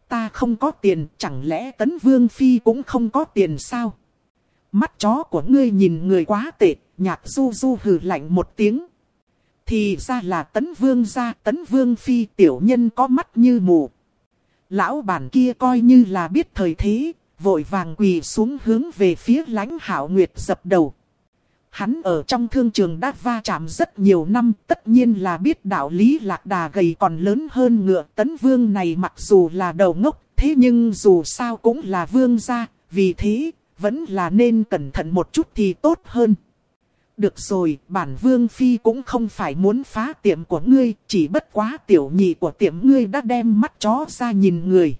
Ta không có tiền, chẳng lẽ tấn vương phi cũng không có tiền sao? Mắt chó của ngươi nhìn người quá tệ, nhạc du du hừ lạnh một tiếng. Thì ra là tấn vương gia, tấn vương phi tiểu nhân có mắt như mù. Lão bản kia coi như là biết thời thế, vội vàng quỳ xuống hướng về phía lãnh hảo nguyệt dập đầu. Hắn ở trong thương trường đã va chạm rất nhiều năm, tất nhiên là biết đạo lý lạc đà gầy còn lớn hơn ngựa. Tấn vương này mặc dù là đầu ngốc, thế nhưng dù sao cũng là vương gia, vì thế, vẫn là nên cẩn thận một chút thì tốt hơn. Được rồi, bản vương phi cũng không phải muốn phá tiệm của ngươi, chỉ bất quá tiểu nhị của tiệm ngươi đã đem mắt chó ra nhìn người.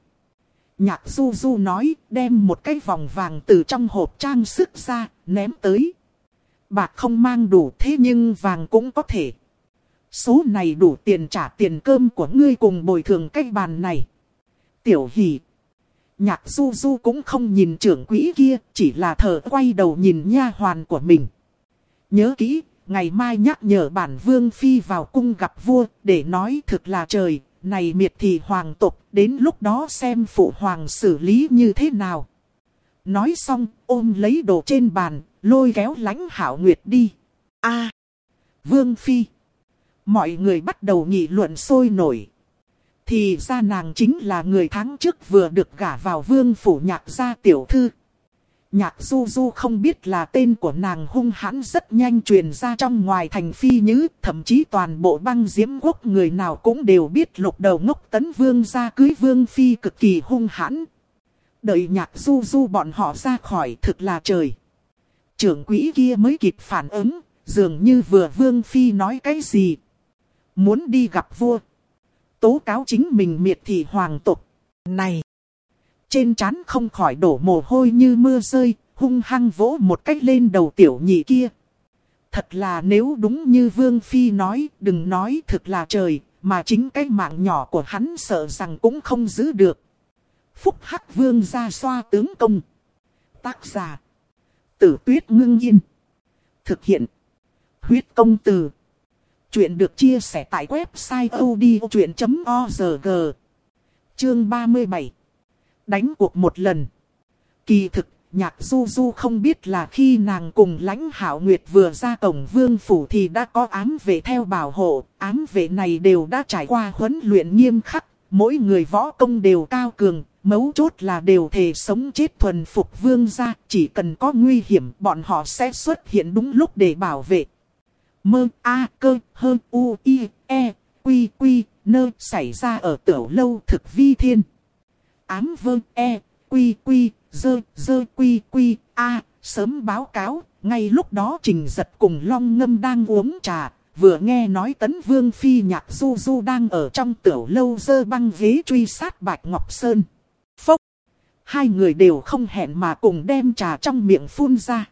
Nhạc du du nói, đem một cái vòng vàng từ trong hộp trang sức ra, ném tới. Bạc không mang đủ thế nhưng vàng cũng có thể. Số này đủ tiền trả tiền cơm của ngươi cùng bồi thường cái bàn này. Tiểu hỷ. Nhạc du du cũng không nhìn trưởng quỹ kia, chỉ là thở quay đầu nhìn nha hoàn của mình. Nhớ kỹ, ngày mai nhắc nhở bản vương phi vào cung gặp vua, để nói thực là trời, này miệt thì hoàng tục, đến lúc đó xem phụ hoàng xử lý như thế nào. Nói xong, ôm lấy đồ trên bàn, lôi kéo lánh hảo nguyệt đi. a Vương Phi. Mọi người bắt đầu nghị luận sôi nổi. Thì ra nàng chính là người tháng trước vừa được gả vào vương phủ nhạc gia tiểu thư. Nhạc du du không biết là tên của nàng hung hãn rất nhanh truyền ra trong ngoài thành phi nhứ, thậm chí toàn bộ băng diễm quốc người nào cũng đều biết lục đầu ngốc tấn vương ra cưới vương phi cực kỳ hung hãn. Đợi nhạc du du bọn họ ra khỏi thực là trời. Trưởng quỹ kia mới kịp phản ứng, dường như vừa vương phi nói cái gì. Muốn đi gặp vua. Tố cáo chính mình miệt thị hoàng tục. Này! Trên trán không khỏi đổ mồ hôi như mưa rơi, hung hăng vỗ một cách lên đầu tiểu nhị kia. Thật là nếu đúng như Vương Phi nói, đừng nói thực là trời, mà chính cái mạng nhỏ của hắn sợ rằng cũng không giữ được. Phúc Hắc Vương ra xoa tướng công. Tác giả. Tử tuyết ngưng yên. Thực hiện. Huyết công từ. Chuyện được chia sẻ tại website odchuyện.org. Chương 37 Đánh cuộc một lần. Kỳ thực, nhạc du du không biết là khi nàng cùng lãnh hảo nguyệt vừa ra cổng vương phủ thì đã có ám vệ theo bảo hộ. Ám vệ này đều đã trải qua huấn luyện nghiêm khắc. Mỗi người võ công đều cao cường, mấu chốt là đều thể sống chết thuần phục vương gia. Chỉ cần có nguy hiểm bọn họ sẽ xuất hiện đúng lúc để bảo vệ. Mơ A cơ hơn u i e quy quy nơ xảy ra ở tiểu lâu thực vi thiên ám vương e, quy quy, dơ, dơ quy quy, a, sớm báo cáo, ngay lúc đó trình giật cùng long ngâm đang uống trà, vừa nghe nói tấn vương phi nhạc du du đang ở trong tiểu lâu dơ băng ghế truy sát Bạch Ngọc Sơn. Phốc! Hai người đều không hẹn mà cùng đem trà trong miệng phun ra.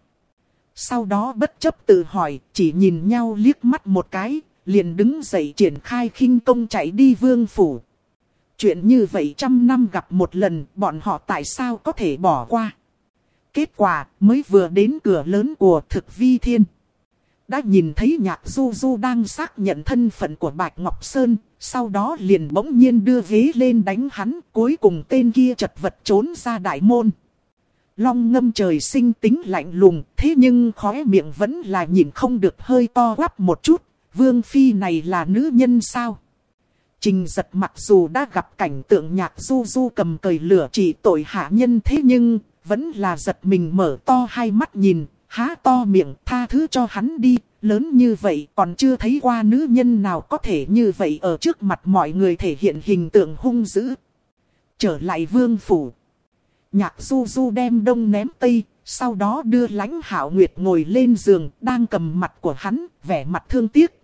Sau đó bất chấp tự hỏi, chỉ nhìn nhau liếc mắt một cái, liền đứng dậy triển khai khinh công chạy đi vương phủ. Chuyện như vậy trăm năm gặp một lần, bọn họ tại sao có thể bỏ qua? Kết quả, mới vừa đến cửa lớn của thực vi thiên. Đã nhìn thấy nhạc du du đang xác nhận thân phận của Bạch Ngọc Sơn, sau đó liền bỗng nhiên đưa ghế lên đánh hắn, cuối cùng tên kia chật vật trốn ra đại môn. Long ngâm trời sinh tính lạnh lùng, thế nhưng khóe miệng vẫn là nhìn không được hơi to quắp một chút, vương phi này là nữ nhân sao? Trình giật mặc dù đã gặp cảnh tượng nhạc du du cầm cời lửa chỉ tội hạ nhân thế nhưng, vẫn là giật mình mở to hai mắt nhìn, há to miệng tha thứ cho hắn đi, lớn như vậy còn chưa thấy qua nữ nhân nào có thể như vậy ở trước mặt mọi người thể hiện hình tượng hung dữ. Trở lại vương phủ. Nhạc du du đem đông ném tây, sau đó đưa lãnh hảo nguyệt ngồi lên giường, đang cầm mặt của hắn, vẻ mặt thương tiếc.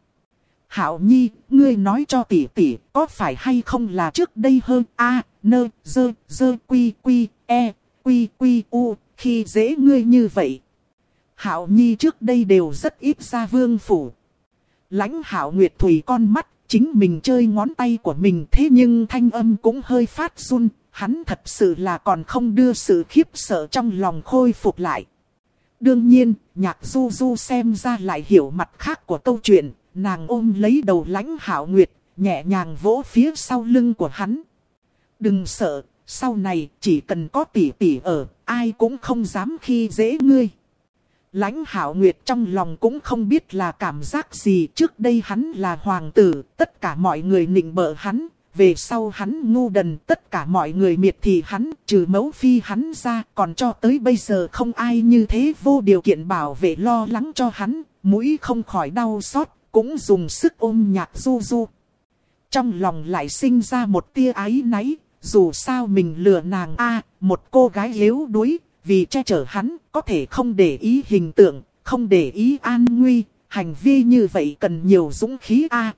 Hảo Nhi, ngươi nói cho tỷ tỷ, có phải hay không là trước đây hơn a nơ, dơ, dơ, quy, quy, e, quy, quy, u, khi dễ ngươi như vậy. Hảo Nhi trước đây đều rất ít ra vương phủ. Lãnh Hảo Nguyệt Thủy con mắt, chính mình chơi ngón tay của mình thế nhưng thanh âm cũng hơi phát run, hắn thật sự là còn không đưa sự khiếp sợ trong lòng khôi phục lại. Đương nhiên, nhạc du du xem ra lại hiểu mặt khác của câu chuyện, nàng ôm lấy đầu lãnh hảo nguyệt, nhẹ nhàng vỗ phía sau lưng của hắn. Đừng sợ, sau này chỉ cần có tỷ tỷ ở, ai cũng không dám khi dễ ngươi. Lãnh hảo nguyệt trong lòng cũng không biết là cảm giác gì trước đây hắn là hoàng tử, tất cả mọi người nịnh bợ hắn, về sau hắn ngu đần tất cả mọi người miệt thị hắn, trừ mẫu phi hắn ra, còn cho tới bây giờ không ai như thế vô điều kiện bảo vệ lo lắng cho hắn, mũi không khỏi đau xót, cũng dùng sức ôm nhạc du du. Trong lòng lại sinh ra một tia ái náy, dù sao mình lừa nàng a một cô gái yếu đuối, vì che chở hắn, có thể không để ý hình tượng, không để ý an nguy, hành vi như vậy cần nhiều dũng khí a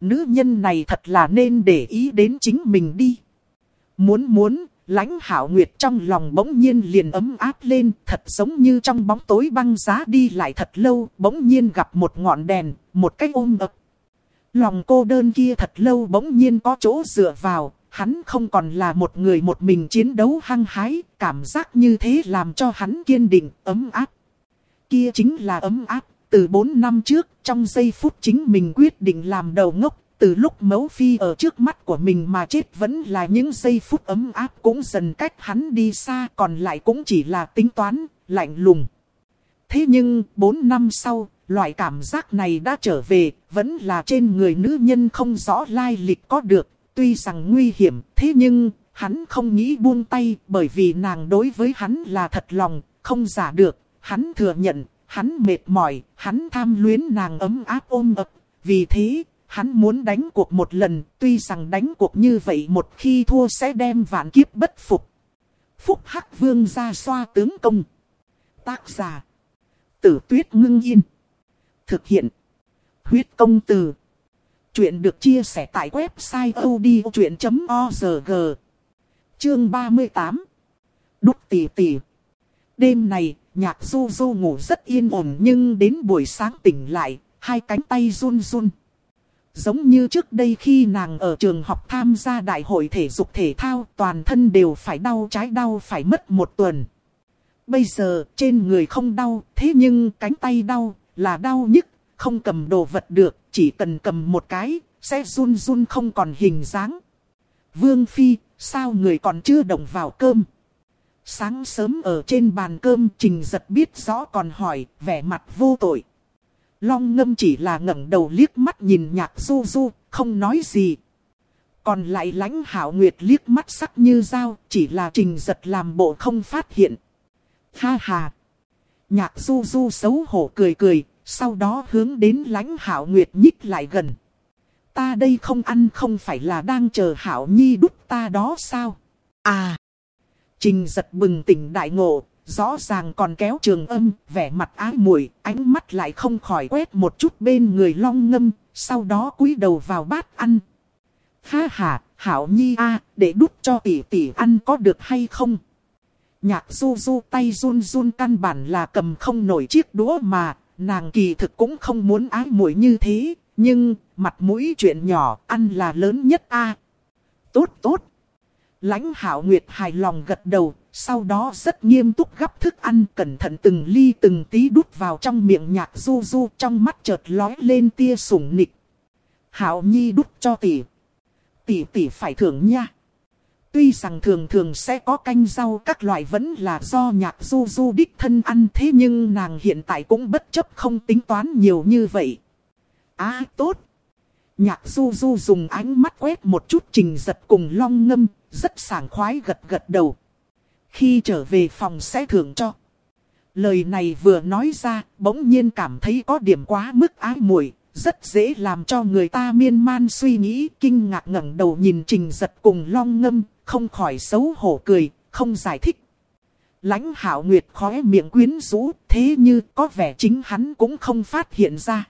Nữ nhân này thật là nên để ý đến chính mình đi. Muốn muốn, lãnh hảo nguyệt trong lòng bỗng nhiên liền ấm áp lên, thật giống như trong bóng tối băng giá đi lại thật lâu, bỗng nhiên gặp một ngọn đèn, một cái ôm ập. Lòng cô đơn kia thật lâu bỗng nhiên có chỗ dựa vào, hắn không còn là một người một mình chiến đấu hăng hái, cảm giác như thế làm cho hắn kiên định, ấm áp. Kia chính là ấm áp, từ 4 năm trước, trong giây phút chính mình quyết định làm đầu ngốc, từ lúc mẫu phi ở trước mắt của mình mà chết vẫn là những giây phút ấm áp cũng dần cách hắn đi xa, còn lại cũng chỉ là tính toán, lạnh lùng. Thế nhưng, 4 năm sau, loại cảm giác này đã trở về, vẫn là trên người nữ nhân không rõ lai lịch có được, tuy rằng nguy hiểm, thế nhưng, hắn không nghĩ buông tay, bởi vì nàng đối với hắn là thật lòng, không giả được, hắn thừa nhận, hắn mệt mỏi, hắn tham luyến nàng ấm áp ôm ấp, vì thế, hắn muốn đánh cuộc một lần, tuy rằng đánh cuộc như vậy một khi thua sẽ đem vạn kiếp bất phục. Phúc Hắc Vương ra xoa tướng công. Tác giả. Tử tuyết ngưng yên. Thực hiện. Huyết công từ. Chuyện được chia sẻ tại website odchuyện.org. Chương 38. Đúc tỷ tỷ. Đêm này, nhạc du du ngủ rất yên ổn nhưng đến buổi sáng tỉnh lại, hai cánh tay run run. Giống như trước đây khi nàng ở trường học tham gia đại hội thể dục thể thao toàn thân đều phải đau trái đau phải mất một tuần. Bây giờ trên người không đau thế nhưng cánh tay đau là đau nhức, không cầm đồ vật được, chỉ cần cầm một cái, sẽ run run không còn hình dáng. Vương Phi, sao người còn chưa động vào cơm? Sáng sớm ở trên bàn cơm trình giật biết rõ còn hỏi, vẻ mặt vô tội. Long ngâm chỉ là ngẩng đầu liếc mắt nhìn nhạc du du, không nói gì. Còn lại lãnh hảo nguyệt liếc mắt sắc như dao, chỉ là trình giật làm bộ không phát hiện. Ha ha! Nhạc du du xấu hổ cười cười, sau đó hướng đến lãnh hảo nguyệt nhích lại gần. Ta đây không ăn không phải là đang chờ hảo nhi đút ta đó sao? À! Trình giật bừng tỉnh đại ngộ, rõ ràng còn kéo trường âm, vẻ mặt ái muội ánh mắt lại không khỏi quét một chút bên người long ngâm, sau đó cúi đầu vào bát ăn. Ha ha, hảo nhi a để đút cho tỷ tỷ ăn có được hay không? Nhạc du du tay run run căn bản là cầm không nổi chiếc đũa mà, nàng kỳ thực cũng không muốn ái muội như thế, nhưng mặt mũi chuyện nhỏ ăn là lớn nhất a Tốt tốt. Lãnh hảo nguyệt hài lòng gật đầu, sau đó rất nghiêm túc gắp thức ăn cẩn thận từng ly từng tí đút vào trong miệng nhạc du du trong mắt chợt lói lên tia sủng nịch. Hảo Nhi đút cho tỷ. Tỷ tỷ phải thưởng nha. Tuy rằng thường thường sẽ có canh rau các loại vẫn là do nhạc du du đích thân ăn thế nhưng nàng hiện tại cũng bất chấp không tính toán nhiều như vậy. À tốt. Nhạc du du dùng ánh mắt quét một chút trình giật cùng long ngâm, rất sảng khoái gật gật đầu. Khi trở về phòng sẽ thưởng cho. Lời này vừa nói ra, bỗng nhiên cảm thấy có điểm quá mức ái muội rất dễ làm cho người ta miên man suy nghĩ, kinh ngạc ngẩng đầu nhìn trình giật cùng long ngâm, không khỏi xấu hổ cười, không giải thích. Lãnh hảo nguyệt khóe miệng quyến rũ, thế như có vẻ chính hắn cũng không phát hiện ra.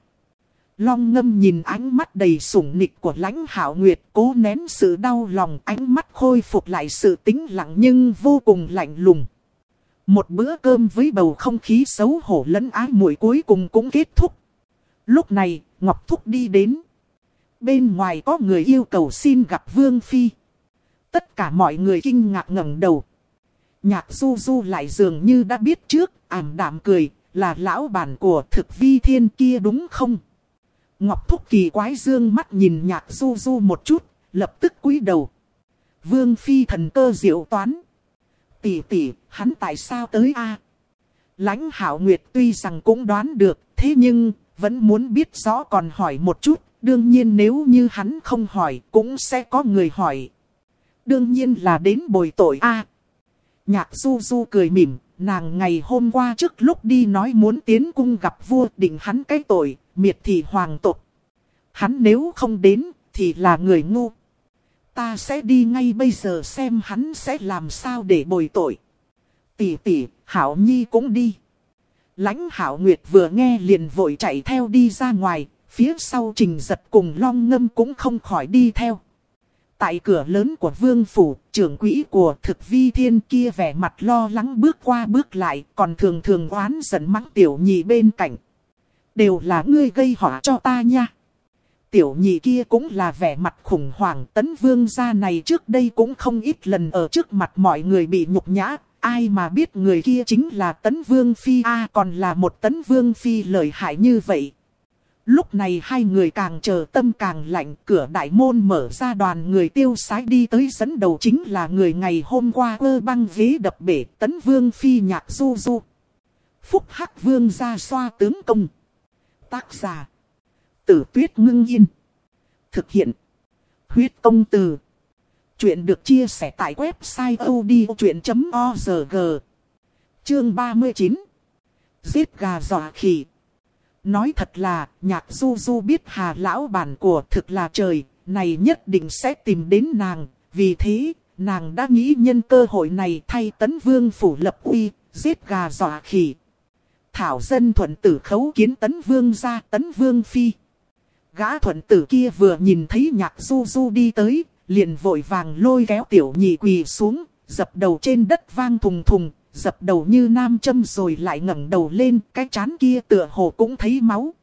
Long ngâm nhìn ánh mắt đầy sủng nịch của lãnh hảo nguyệt cố nén sự đau lòng ánh mắt khôi phục lại sự tĩnh lặng nhưng vô cùng lạnh lùng. Một bữa cơm với bầu không khí xấu hổ lẫn ái muội cuối cùng cũng kết thúc. Lúc này, Ngọc Thúc đi đến. Bên ngoài có người yêu cầu xin gặp Vương Phi. Tất cả mọi người kinh ngạc ngẩng đầu. Nhạc du du lại dường như đã biết trước, ảm đạm cười, là lão bản của thực vi thiên kia đúng không? Ngọc Thúc kỳ quái dương mắt nhìn nhạc du du một chút, lập tức cúi đầu. Vương phi thần cơ diệu toán. Tỷ tỷ, hắn tại sao tới a? Lãnh hảo nguyệt tuy rằng cũng đoán được, thế nhưng, vẫn muốn biết rõ còn hỏi một chút. Đương nhiên nếu như hắn không hỏi, cũng sẽ có người hỏi. Đương nhiên là đến bồi tội a. nhạc du du cười mỉm, nàng ngày hôm qua trước lúc đi nói muốn tiến cung gặp vua định hắn cái tội, miệt thị hoàng tộc. Hắn nếu không đến, thì là người ngu. Ta sẽ đi ngay bây giờ xem hắn sẽ làm sao để bồi tội. Tỷ tỷ, Hảo Nhi cũng đi. Lãnh Hảo Nguyệt vừa nghe liền vội chạy theo đi ra ngoài, phía sau trình giật cùng long ngâm cũng không khỏi đi theo. Tại cửa lớn của vương phủ, trưởng quỹ của thực vi thiên kia vẻ mặt lo lắng bước qua bước lại, còn thường thường oán giận mắng tiểu nhị bên cạnh. Đều là ngươi gây họa cho ta nha. Tiểu nhị kia cũng là vẻ mặt khủng hoảng tấn vương gia này trước đây cũng không ít lần ở trước mặt mọi người bị nhục nhã. Ai mà biết người kia chính là tấn vương phi A còn là một tấn vương phi lợi hại như vậy. Lúc này hai người càng chờ tâm càng lạnh, cửa đại môn mở ra đoàn người tiêu sái đi tới dẫn đầu chính là người ngày hôm qua cơ băng ghế đập bể tấn vương phi nhạc du du. Phúc Hắc Vương ra xoa tướng công. Tác giả. Tử tuyết ngưng yên. Thực hiện. Huyết công từ. Chuyện được chia sẻ tại website odchuyện.org. Chương 39. Giết gà dọa khỉ. Nói thật là, nhạc du du biết hà lão bản của thực là trời, này nhất định sẽ tìm đến nàng. Vì thế, nàng đã nghĩ nhân cơ hội này thay tấn vương phủ lập uy, giết gà dọa khỉ. Thảo dân thuận tử khấu kiến tấn vương ra tấn vương phi. Gã thuận tử kia vừa nhìn thấy nhạc du du đi tới, liền vội vàng lôi kéo tiểu nhị quỳ xuống, dập đầu trên đất vang thùng thùng, dập đầu như nam châm rồi lại ngẩng đầu lên, cái chán kia tựa hồ cũng thấy máu.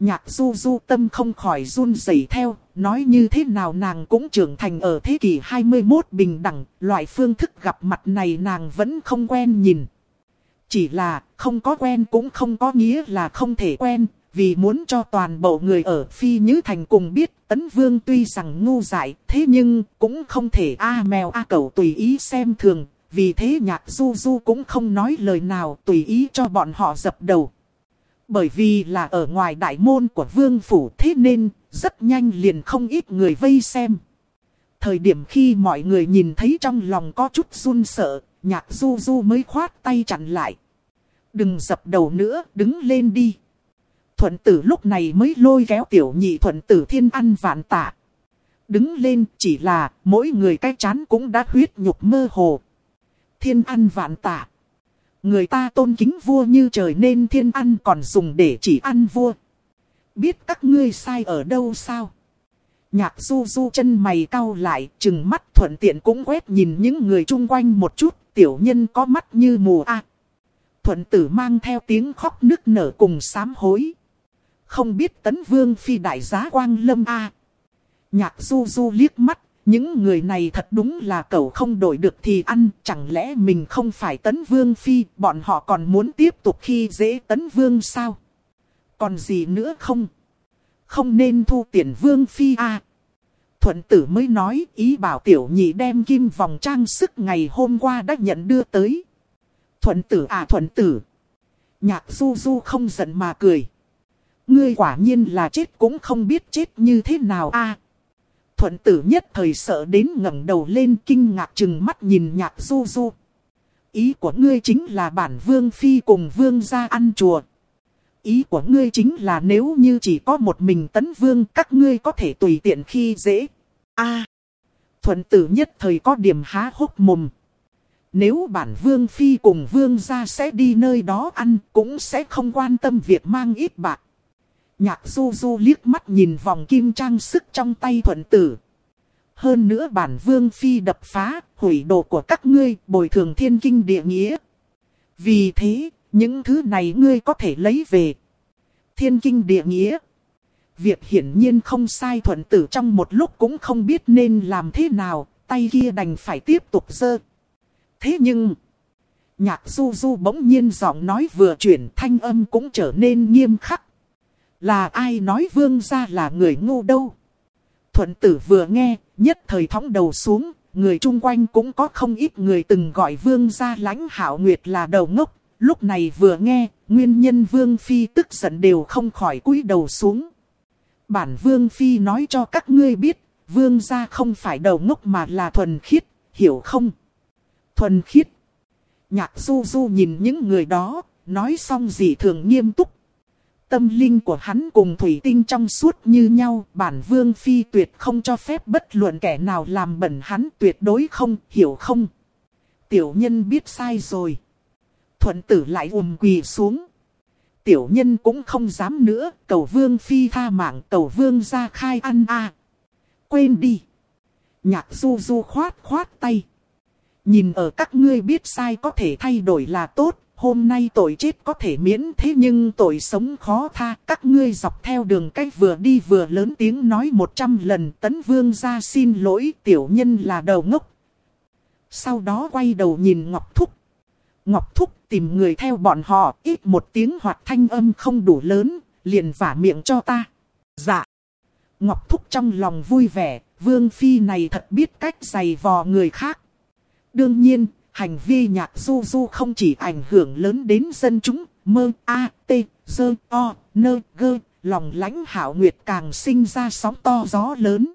Nhạc du du tâm không khỏi run rẩy theo, nói như thế nào nàng cũng trưởng thành ở thế kỷ 21 bình đẳng, loại phương thức gặp mặt này nàng vẫn không quen nhìn. Chỉ là, không có quen cũng không có nghĩa là không thể quen, vì muốn cho toàn bộ người ở Phi Nhứ Thành cùng biết Tấn Vương tuy rằng ngu dại, thế nhưng cũng không thể a mèo a cẩu tùy ý xem thường, vì thế nhạc du du cũng không nói lời nào tùy ý cho bọn họ dập đầu. Bởi vì là ở ngoài đại môn của vương phủ thế nên rất nhanh liền không ít người vây xem. Thời điểm khi mọi người nhìn thấy trong lòng có chút run sợ, nhạc du du mới khoát tay chặn lại. Đừng dập đầu nữa, đứng lên đi. Thuận tử lúc này mới lôi kéo tiểu nhị thuận tử thiên ăn vạn tạ. Đứng lên chỉ là mỗi người cái chán cũng đã huyết nhục mơ hồ. Thiên ăn vạn tạ. Người ta tôn kính vua như trời nên thiên ăn còn dùng để chỉ ăn vua. Biết các ngươi sai ở đâu sao? Nhạc du du chân mày cau lại, chừng mắt thuận tiện cũng quét nhìn những người chung quanh một chút, tiểu nhân có mắt như mù a. Thuận tử mang theo tiếng khóc nức nở cùng sám hối. Không biết tấn vương phi đại giá quang lâm a. Nhạc du du liếc mắt, những người này thật đúng là cậu không đổi được thì ăn, chẳng lẽ mình không phải tấn vương phi, bọn họ còn muốn tiếp tục khi dễ tấn vương sao? Còn gì nữa không? Không nên thu tiền vương phi a. Thuận tử mới nói ý bảo tiểu nhị đem kim vòng trang sức ngày hôm qua đã nhận đưa tới. Thuận tử à thuận tử. Nhạc du du không giận mà cười. Ngươi quả nhiên là chết cũng không biết chết như thế nào a. thuận tử nhất thời sợ đến ngẩng đầu lên kinh ngạc chừng mắt nhìn nhạc du du. Ý của ngươi chính là bản vương phi cùng vương ra ăn chùa. Ý của ngươi chính là nếu như chỉ có một mình tấn vương, các ngươi có thể tùy tiện khi dễ. a thuận tử nhất thời có điểm há hốc mồm. Nếu bản vương phi cùng vương ra sẽ đi nơi đó ăn cũng sẽ không quan tâm việc mang ít bạc. Nhạc du du liếc mắt nhìn vòng kim trang sức trong tay thuận tử. Hơn nữa bản vương phi đập phá, hủy đồ của các ngươi, bồi thường thiên kinh địa nghĩa. Vì thế, những thứ này ngươi có thể lấy về. Thiên kinh địa nghĩa. Việc hiển nhiên không sai thuận tử trong một lúc cũng không biết nên làm thế nào, tay kia đành phải tiếp tục dơ. Thế nhưng, Nhạc du du bỗng nhiên giọng nói vừa chuyển thanh âm cũng trở nên nghiêm khắc. Là ai nói vương gia là người ngu đâu? Thuận tử vừa nghe, nhất thời thóng đầu xuống, người chung quanh cũng có không ít người từng gọi vương gia lãnh hảo nguyệt là đầu ngốc. Lúc này vừa nghe, nguyên nhân vương phi tức giận đều không khỏi cúi đầu xuống. Bản vương phi nói cho các ngươi biết, vương gia không phải đầu ngốc mà là thuần khiết, hiểu không? Thuần khiết. Nhạc du du nhìn những người đó, nói xong gì thường nghiêm túc. Tâm linh của hắn cùng thủy tinh trong suốt như nhau, bản vương phi tuyệt không cho phép bất luận kẻ nào làm bẩn hắn tuyệt đối không, hiểu không? Tiểu nhân biết sai rồi. Thuận tử lại ùm quỳ xuống. Tiểu nhân cũng không dám nữa, cầu vương phi tha mạng, cầu vương ra khai ăn a Quên đi. Nhạc du du khoát khoát tay. Nhìn ở các ngươi biết sai có thể thay đổi là tốt, hôm nay tội chết có thể miễn thế nhưng tội sống khó tha. Các ngươi dọc theo đường cách vừa đi vừa lớn tiếng nói một trăm lần tấn vương ra xin lỗi tiểu nhân là đầu ngốc. Sau đó quay đầu nhìn Ngọc Thúc. Ngọc Thúc tìm người theo bọn họ ít một tiếng hoặc thanh âm không đủ lớn, liền vả miệng cho ta. Dạ. Ngọc Thúc trong lòng vui vẻ, Vương Phi này thật biết cách giày vò người khác. Đương nhiên, hành vi nhạc du du không chỉ ảnh hưởng lớn đến dân chúng, mơ, a, t, dơ, o, nơ, gơ, lòng lãnh hảo nguyệt càng sinh ra sóng to gió lớn.